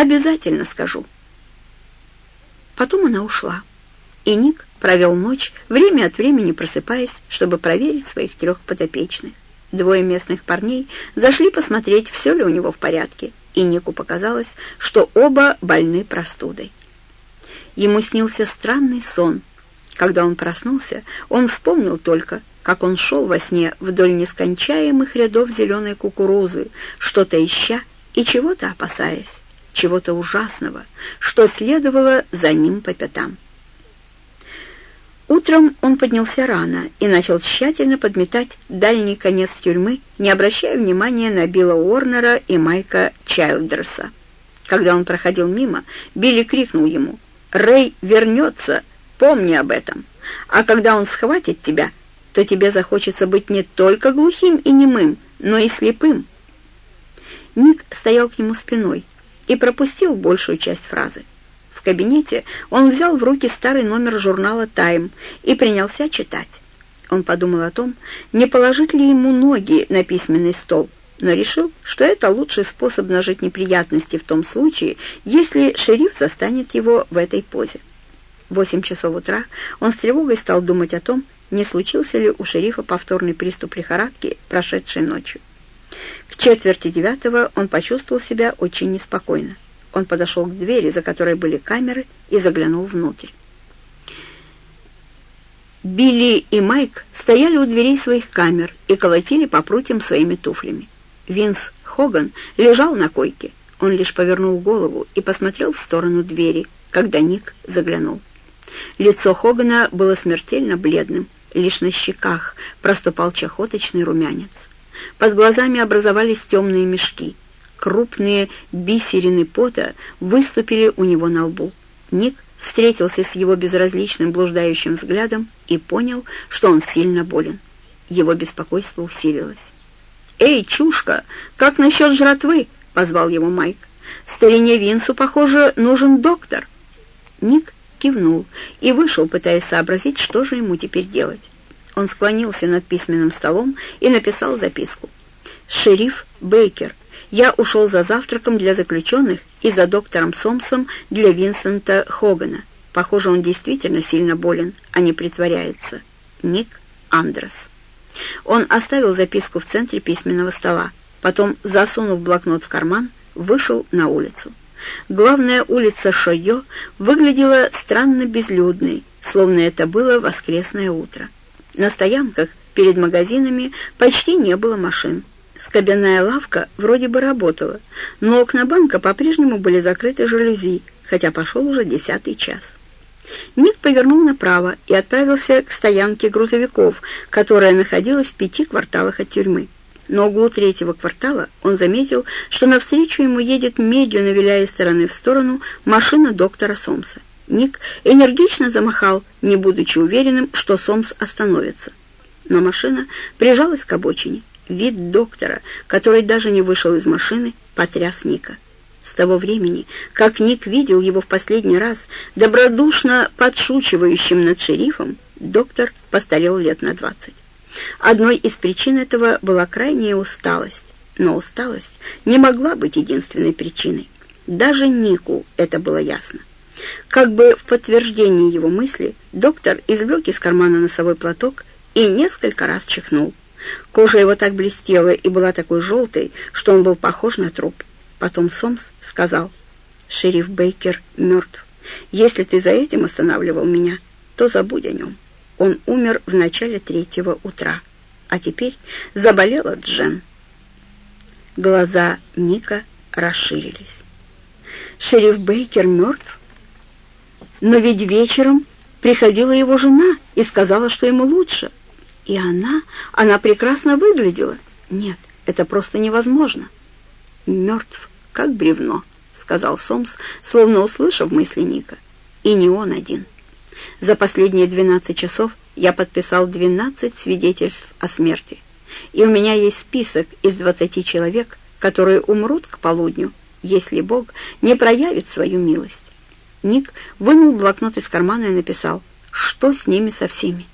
Обязательно скажу». Потом она ушла, и Ник провел ночь, время от времени просыпаясь, чтобы проверить своих трех подопечных. Двое местных парней зашли посмотреть, все ли у него в порядке, и Нику показалось, что оба больны простудой. Ему снился странный сон. Когда он проснулся, он вспомнил только, как он шел во сне вдоль нескончаемых рядов зеленой кукурузы, что-то ища и чего-то опасаясь, чего-то ужасного, что следовало за ним по пятам. Утром он поднялся рано и начал тщательно подметать дальний конец тюрьмы, не обращая внимания на Билла Уорнера и Майка Чайлдерса. Когда он проходил мимо, Билли крикнул ему «Рэй вернется, помни об этом, а когда он схватит тебя, то тебе захочется быть не только глухим и немым, но и слепым». Ник стоял к нему спиной и пропустил большую часть фразы. В кабинете он взял в руки старый номер журнала «Тайм» и принялся читать. Он подумал о том, не положить ли ему ноги на письменный стол, но решил, что это лучший способ нажить неприятности в том случае, если шериф застанет его в этой позе. В восемь часов утра он с тревогой стал думать о том, не случился ли у шерифа повторный приступ лихорадки, прошедшей ночью. К четверти девятого он почувствовал себя очень неспокойно. Он подошел к двери, за которой были камеры, и заглянул внутрь. Билли и Майк стояли у дверей своих камер и колотили по прутьям своими туфлями. Винс Хоган лежал на койке. Он лишь повернул голову и посмотрел в сторону двери, когда Ник заглянул. Лицо Хогана было смертельно бледным, лишь на щеках проступал чахоточный румянец. Под глазами образовались темные мешки — Крупные бисерины пота выступили у него на лбу. Ник встретился с его безразличным блуждающим взглядом и понял, что он сильно болен. Его беспокойство усилилось. «Эй, чушка, как насчет жратвы?» — позвал его Майк. «Старине Винсу, похоже, нужен доктор». Ник кивнул и вышел, пытаясь сообразить, что же ему теперь делать. Он склонился над письменным столом и написал записку. «Шериф Бейкер, я ушел за завтраком для заключенных и за доктором Сомсом для Винсента Хогана. Похоже, он действительно сильно болен, а не притворяется. Ник Андрес. Он оставил записку в центре письменного стола, потом, засунув блокнот в карман, вышел на улицу. Главная улица Шойо выглядела странно безлюдной, словно это было воскресное утро. На стоянках перед магазинами почти не было машин. Скобяная лавка вроде бы работала, но окна банка по-прежнему были закрыты жалюзи, хотя пошел уже десятый час. Ник повернул направо и отправился к стоянке грузовиков, которая находилась в пяти кварталах от тюрьмы. На углу третьего квартала он заметил, что навстречу ему едет, медленно виляя из стороны в сторону, машина доктора Сомса. Ник энергично замахал, не будучи уверенным, что Сомс остановится. Но машина прижалась к обочине. Вид доктора, который даже не вышел из машины, потряс Ника. С того времени, как Ник видел его в последний раз, добродушно подшучивающим над шерифом, доктор постарел лет на двадцать. Одной из причин этого была крайняя усталость, но усталость не могла быть единственной причиной. Даже Нику это было ясно. Как бы в подтверждении его мысли, доктор извлек из кармана носовой платок и несколько раз чихнул. Кожа его так блестела и была такой желтой, что он был похож на труп. Потом Сомс сказал, «Шериф Бейкер мертв. Если ты за этим останавливал меня, то забудь о нем. Он умер в начале третьего утра. А теперь заболела Джен». Глаза Ника расширились. «Шериф Бейкер мертв? Но ведь вечером приходила его жена и сказала, что ему лучше». И она, она прекрасно выглядела. Нет, это просто невозможно. Мертв, как бревно, сказал Сомс, словно услышав мысли Ника. И не он один. За последние 12 часов я подписал 12 свидетельств о смерти. И у меня есть список из 20 человек, которые умрут к полудню, если Бог не проявит свою милость. Ник вынул блокнот из кармана и написал, что с ними со всеми.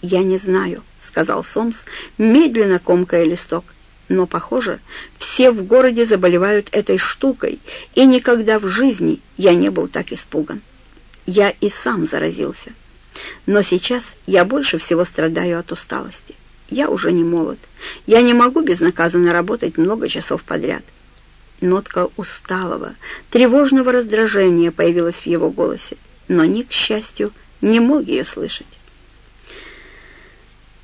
«Я не знаю», — сказал Сомс, медленно комкая листок. Но, похоже, все в городе заболевают этой штукой, и никогда в жизни я не был так испуган. Я и сам заразился. Но сейчас я больше всего страдаю от усталости. Я уже не молод. Я не могу безнаказанно работать много часов подряд. Нотка усталого, тревожного раздражения появилась в его голосе, но Ник, к счастью, не мог ее слышать.